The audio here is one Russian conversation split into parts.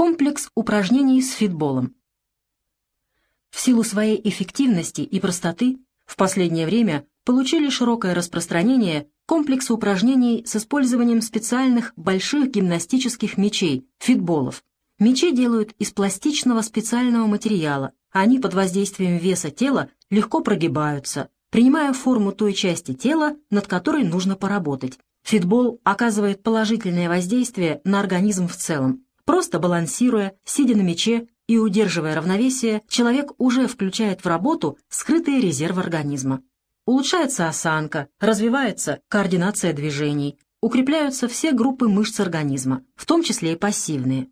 Комплекс упражнений с фитболом. В силу своей эффективности и простоты в последнее время получили широкое распространение комплексы упражнений с использованием специальных больших гимнастических мячей, фитболов. Мячи делают из пластичного специального материала, они под воздействием веса тела легко прогибаются, принимая форму той части тела, над которой нужно поработать. Фитбол оказывает положительное воздействие на организм в целом. Просто балансируя, сидя на мяче и удерживая равновесие, человек уже включает в работу скрытые резервы организма. Улучшается осанка, развивается координация движений, укрепляются все группы мышц организма, в том числе и пассивные.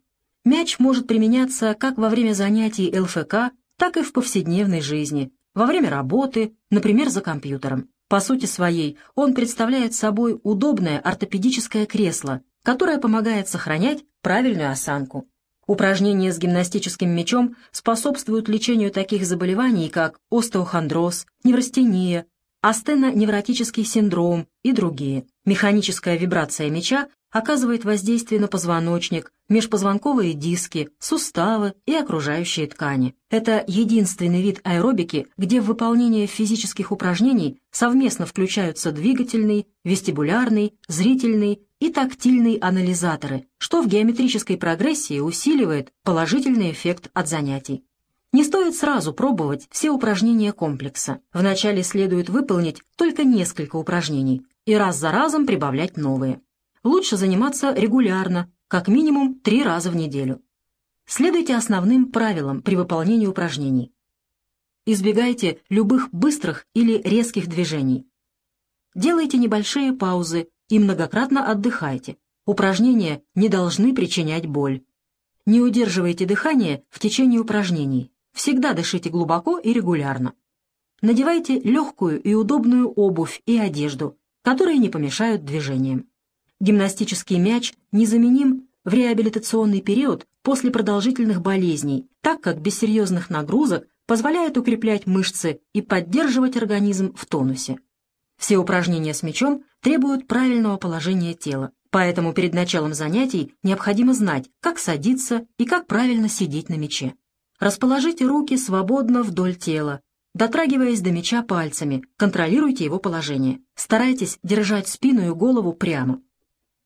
Мяч может применяться как во время занятий ЛФК, так и в повседневной жизни, во время работы, например, за компьютером. По сути своей, он представляет собой удобное ортопедическое кресло, которое помогает сохранять правильную осанку. Упражнения с гимнастическим мячом способствуют лечению таких заболеваний, как остеохондроз, неврастения, астеноневротический синдром и другие. Механическая вибрация мяча оказывает воздействие на позвоночник, межпозвонковые диски, суставы и окружающие ткани. Это единственный вид аэробики, где в выполнение физических упражнений совместно включаются двигательный, вестибулярный, зрительный и тактильный анализаторы, что в геометрической прогрессии усиливает положительный эффект от занятий. Не стоит сразу пробовать все упражнения комплекса. Вначале следует выполнить только несколько упражнений и раз за разом прибавлять новые лучше заниматься регулярно, как минимум три раза в неделю. Следуйте основным правилам при выполнении упражнений. Избегайте любых быстрых или резких движений. Делайте небольшие паузы и многократно отдыхайте. Упражнения не должны причинять боль. Не удерживайте дыхание в течение упражнений. Всегда дышите глубоко и регулярно. Надевайте легкую и удобную обувь и одежду, которые не помешают движениям. Гимнастический мяч незаменим в реабилитационный период после продолжительных болезней, так как без серьезных нагрузок позволяет укреплять мышцы и поддерживать организм в тонусе. Все упражнения с мячом требуют правильного положения тела, поэтому перед началом занятий необходимо знать, как садиться и как правильно сидеть на мяче. Расположите руки свободно вдоль тела, дотрагиваясь до мяча пальцами, контролируйте его положение. Старайтесь держать спину и голову прямо.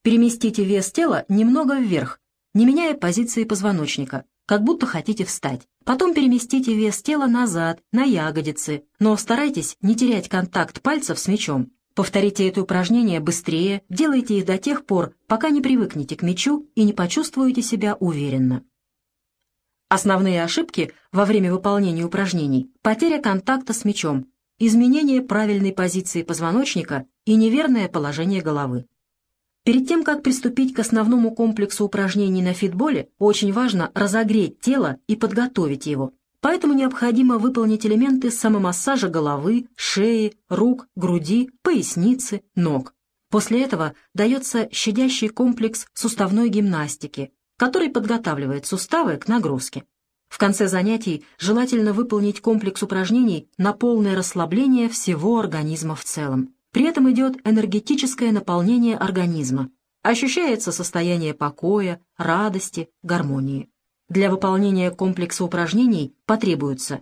Переместите вес тела немного вверх, не меняя позиции позвоночника, как будто хотите встать. Потом переместите вес тела назад, на ягодицы, но старайтесь не терять контакт пальцев с мячом. Повторите это упражнение быстрее, делайте их до тех пор, пока не привыкнете к мячу и не почувствуете себя уверенно. Основные ошибки во время выполнения упражнений – потеря контакта с мячом, изменение правильной позиции позвоночника и неверное положение головы. Перед тем, как приступить к основному комплексу упражнений на фитболе, очень важно разогреть тело и подготовить его. Поэтому необходимо выполнить элементы самомассажа головы, шеи, рук, груди, поясницы, ног. После этого дается щадящий комплекс суставной гимнастики, который подготавливает суставы к нагрузке. В конце занятий желательно выполнить комплекс упражнений на полное расслабление всего организма в целом. При этом идет энергетическое наполнение организма. Ощущается состояние покоя, радости, гармонии. Для выполнения комплекса упражнений потребуются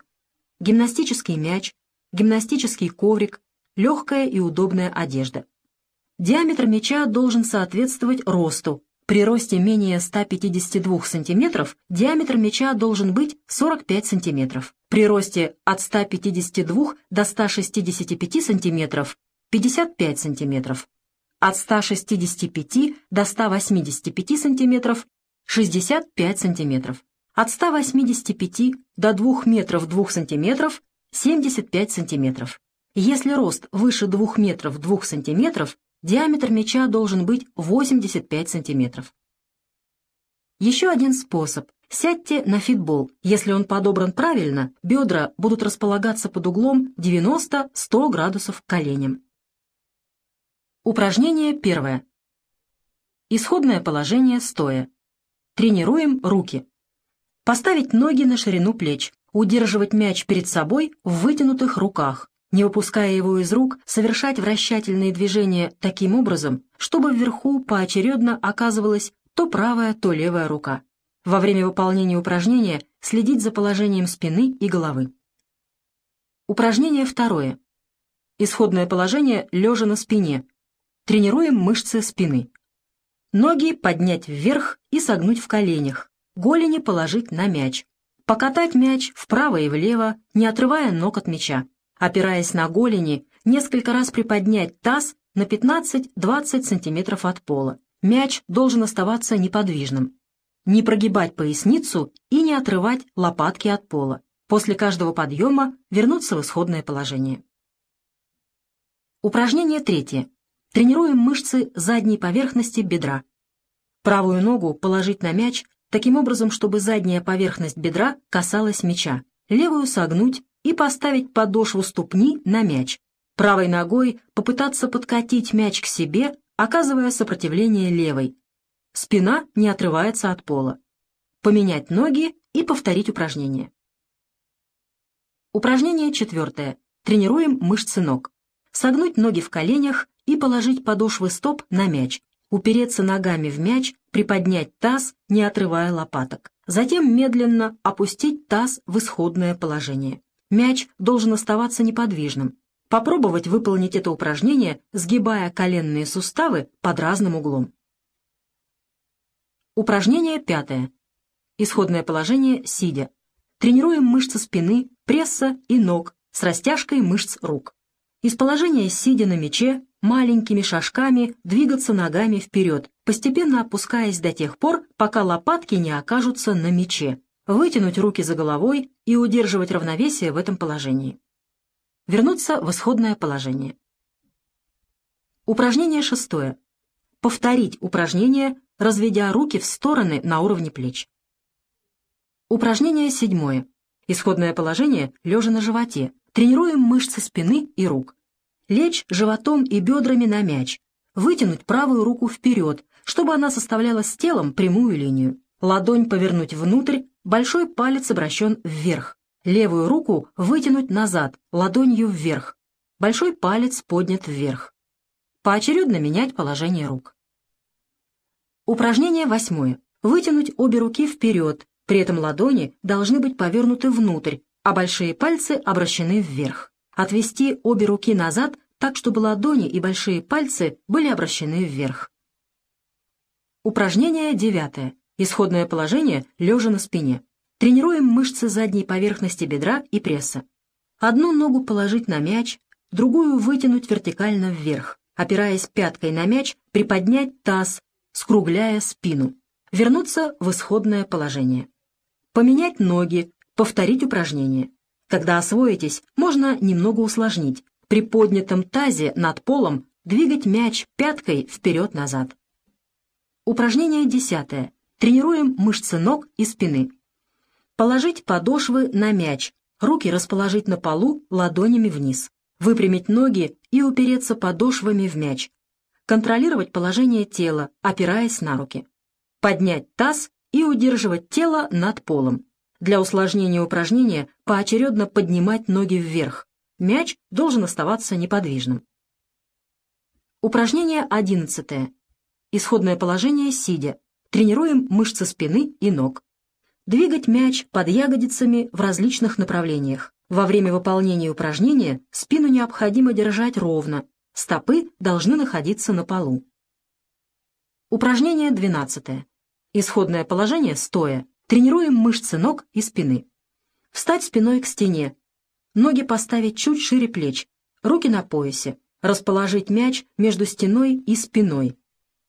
гимнастический мяч, гимнастический коврик, легкая и удобная одежда. Диаметр мяча должен соответствовать росту. При росте менее 152 см диаметр мяча должен быть 45 см. При росте от 152 до 165 см 55 см, от 165 до 185 см 65 см, от 185 до 2 метров 2 см 75 см. Если рост выше 2 метров 2 см, диаметр мяча должен быть 85 см. Еще один способ. Сядьте на фитбол. Если он подобран правильно, бедра будут располагаться под углом 90-100 градусов к коленям. Упражнение первое. Исходное положение стоя. Тренируем руки. Поставить ноги на ширину плеч. Удерживать мяч перед собой в вытянутых руках. Не выпуская его из рук, совершать вращательные движения таким образом, чтобы вверху поочередно оказывалась то правая, то левая рука. Во время выполнения упражнения следить за положением спины и головы. Упражнение второе. Исходное положение лежа на спине. Тренируем мышцы спины. Ноги поднять вверх и согнуть в коленях. Голени положить на мяч. Покатать мяч вправо и влево, не отрывая ног от мяча. Опираясь на голени, несколько раз приподнять таз на 15-20 см от пола. Мяч должен оставаться неподвижным. Не прогибать поясницу и не отрывать лопатки от пола. После каждого подъема вернуться в исходное положение. Упражнение третье. Тренируем мышцы задней поверхности бедра. Правую ногу положить на мяч таким образом, чтобы задняя поверхность бедра касалась мяча. Левую согнуть и поставить подошву ступни на мяч. Правой ногой попытаться подкатить мяч к себе, оказывая сопротивление левой. Спина не отрывается от пола. Поменять ноги и повторить упражнение. Упражнение четвертое. Тренируем мышцы ног согнуть ноги в коленях и положить подошвы стоп на мяч, упереться ногами в мяч, приподнять таз, не отрывая лопаток. Затем медленно опустить таз в исходное положение. Мяч должен оставаться неподвижным. Попробовать выполнить это упражнение, сгибая коленные суставы под разным углом. Упражнение пятое. Исходное положение сидя. Тренируем мышцы спины, пресса и ног с растяжкой мышц рук. Из положения сидя на мече маленькими шажками двигаться ногами вперед, постепенно опускаясь до тех пор, пока лопатки не окажутся на мече. Вытянуть руки за головой и удерживать равновесие в этом положении. Вернуться в исходное положение. Упражнение шестое. Повторить упражнение, разведя руки в стороны на уровне плеч. Упражнение седьмое. Исходное положение лежа на животе, Тренируем мышцы спины и рук. Лечь животом и бедрами на мяч. Вытянуть правую руку вперед, чтобы она составляла с телом прямую линию. Ладонь повернуть внутрь, большой палец обращен вверх. Левую руку вытянуть назад, ладонью вверх. Большой палец поднят вверх. Поочередно менять положение рук. Упражнение восьмое. Вытянуть обе руки вперед, при этом ладони должны быть повернуты внутрь, а большие пальцы обращены вверх. Отвести обе руки назад так, чтобы ладони и большие пальцы были обращены вверх. Упражнение девятое. Исходное положение лежа на спине. Тренируем мышцы задней поверхности бедра и пресса. Одну ногу положить на мяч, другую вытянуть вертикально вверх. Опираясь пяткой на мяч, приподнять таз, скругляя спину. Вернуться в исходное положение. Поменять ноги, Повторить упражнение. Когда освоитесь, можно немного усложнить. При поднятом тазе над полом двигать мяч пяткой вперед-назад. Упражнение десятое. Тренируем мышцы ног и спины. Положить подошвы на мяч, руки расположить на полу ладонями вниз. Выпрямить ноги и упереться подошвами в мяч. Контролировать положение тела, опираясь на руки. Поднять таз и удерживать тело над полом. Для усложнения упражнения поочередно поднимать ноги вверх. Мяч должен оставаться неподвижным. Упражнение 11. Исходное положение сидя. Тренируем мышцы спины и ног. Двигать мяч под ягодицами в различных направлениях. Во время выполнения упражнения спину необходимо держать ровно, стопы должны находиться на полу. Упражнение 12. Исходное положение стоя. Тренируем мышцы ног и спины. Встать спиной к стене. Ноги поставить чуть шире плеч. Руки на поясе. Расположить мяч между стеной и спиной.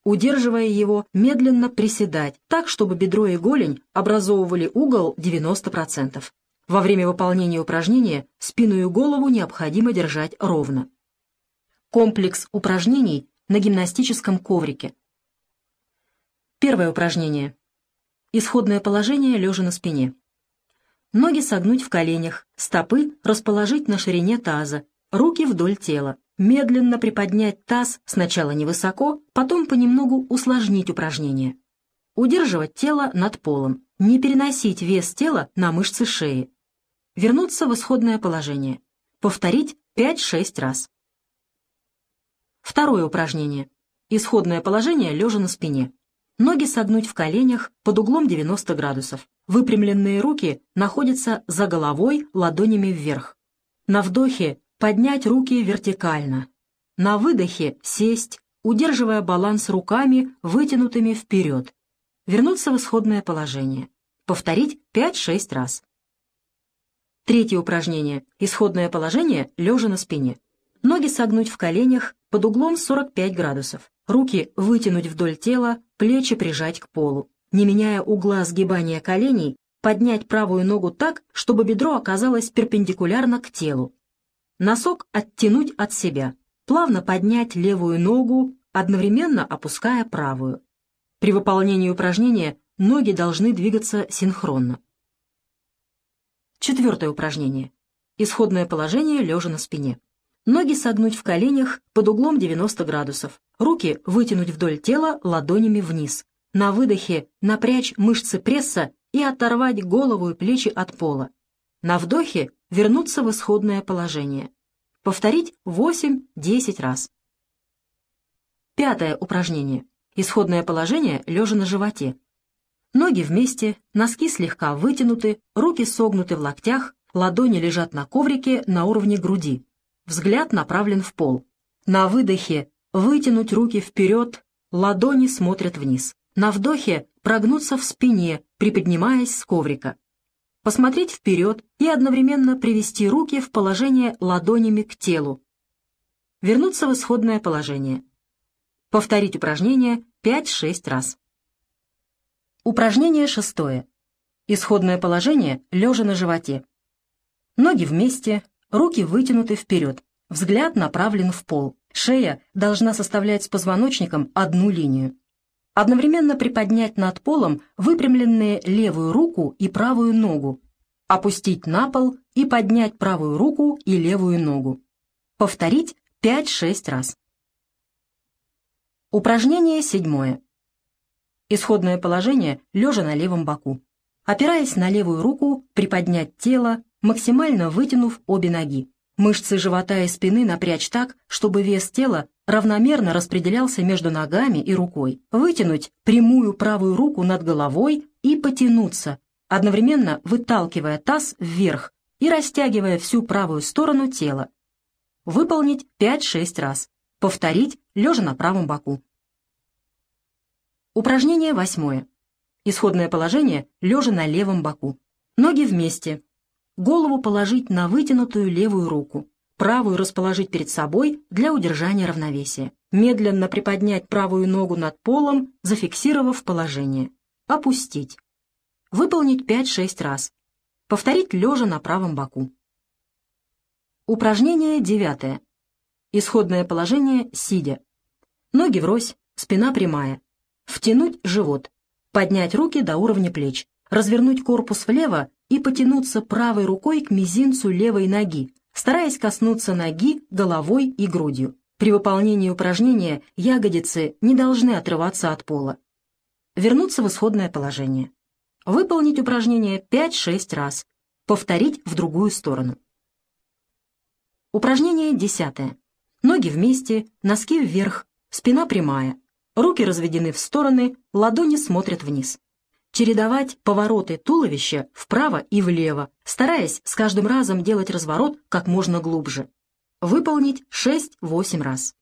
Удерживая его, медленно приседать, так, чтобы бедро и голень образовывали угол 90%. Во время выполнения упражнения спину и голову необходимо держать ровно. Комплекс упражнений на гимнастическом коврике. Первое упражнение. Исходное положение лежа на спине. Ноги согнуть в коленях, стопы расположить на ширине таза, руки вдоль тела. Медленно приподнять таз сначала невысоко, потом понемногу усложнить упражнение. Удерживать тело над полом, не переносить вес тела на мышцы шеи. Вернуться в исходное положение. Повторить 5-6 раз. Второе упражнение. Исходное положение лежа на спине. Ноги согнуть в коленях под углом 90 градусов. Выпрямленные руки находятся за головой ладонями вверх. На вдохе поднять руки вертикально. На выдохе сесть, удерживая баланс руками, вытянутыми вперед. Вернуться в исходное положение. Повторить 5-6 раз. Третье упражнение. Исходное положение лежа на спине. Ноги согнуть в коленях под углом 45 градусов. Руки вытянуть вдоль тела, плечи прижать к полу. Не меняя угла сгибания коленей, поднять правую ногу так, чтобы бедро оказалось перпендикулярно к телу. Носок оттянуть от себя. Плавно поднять левую ногу, одновременно опуская правую. При выполнении упражнения ноги должны двигаться синхронно. Четвертое упражнение. Исходное положение лежа на спине. Ноги согнуть в коленях под углом 90 градусов. Руки вытянуть вдоль тела ладонями вниз. На выдохе напрячь мышцы пресса и оторвать голову и плечи от пола. На вдохе вернуться в исходное положение. Повторить 8-10 раз. Пятое упражнение. Исходное положение лежа на животе. Ноги вместе, носки слегка вытянуты, руки согнуты в локтях, ладони лежат на коврике на уровне груди. Взгляд направлен в пол. На выдохе вытянуть руки вперед, ладони смотрят вниз. На вдохе прогнуться в спине, приподнимаясь с коврика. Посмотреть вперед и одновременно привести руки в положение ладонями к телу. Вернуться в исходное положение. Повторить упражнение 5-6 раз. Упражнение шестое. Исходное положение лежа на животе. Ноги вместе, руки вытянуты вперед, взгляд направлен в пол. Шея должна составлять с позвоночником одну линию. Одновременно приподнять над полом выпрямленные левую руку и правую ногу. Опустить на пол и поднять правую руку и левую ногу. Повторить 5-6 раз. Упражнение седьмое. Исходное положение лежа на левом боку. Опираясь на левую руку, приподнять тело, максимально вытянув обе ноги. Мышцы живота и спины напрячь так, чтобы вес тела равномерно распределялся между ногами и рукой. Вытянуть прямую правую руку над головой и потянуться, одновременно выталкивая таз вверх и растягивая всю правую сторону тела. Выполнить 5-6 раз. Повторить, лежа на правом боку. Упражнение восьмое. Исходное положение лежа на левом боку. Ноги вместе. Голову положить на вытянутую левую руку. Правую расположить перед собой для удержания равновесия. Медленно приподнять правую ногу над полом, зафиксировав положение. Опустить. Выполнить 5-6 раз. Повторить лежа на правом боку. Упражнение девятое. Исходное положение сидя. Ноги врозь, спина прямая. Втянуть живот, поднять руки до уровня плеч, развернуть корпус влево и потянуться правой рукой к мизинцу левой ноги, стараясь коснуться ноги головой и грудью. При выполнении упражнения ягодицы не должны отрываться от пола. Вернуться в исходное положение. Выполнить упражнение 5-6 раз. Повторить в другую сторону. Упражнение десятое. Ноги вместе, носки вверх, спина прямая. Руки разведены в стороны, ладони смотрят вниз. Чередовать повороты туловища вправо и влево, стараясь с каждым разом делать разворот как можно глубже. Выполнить 6-8 раз.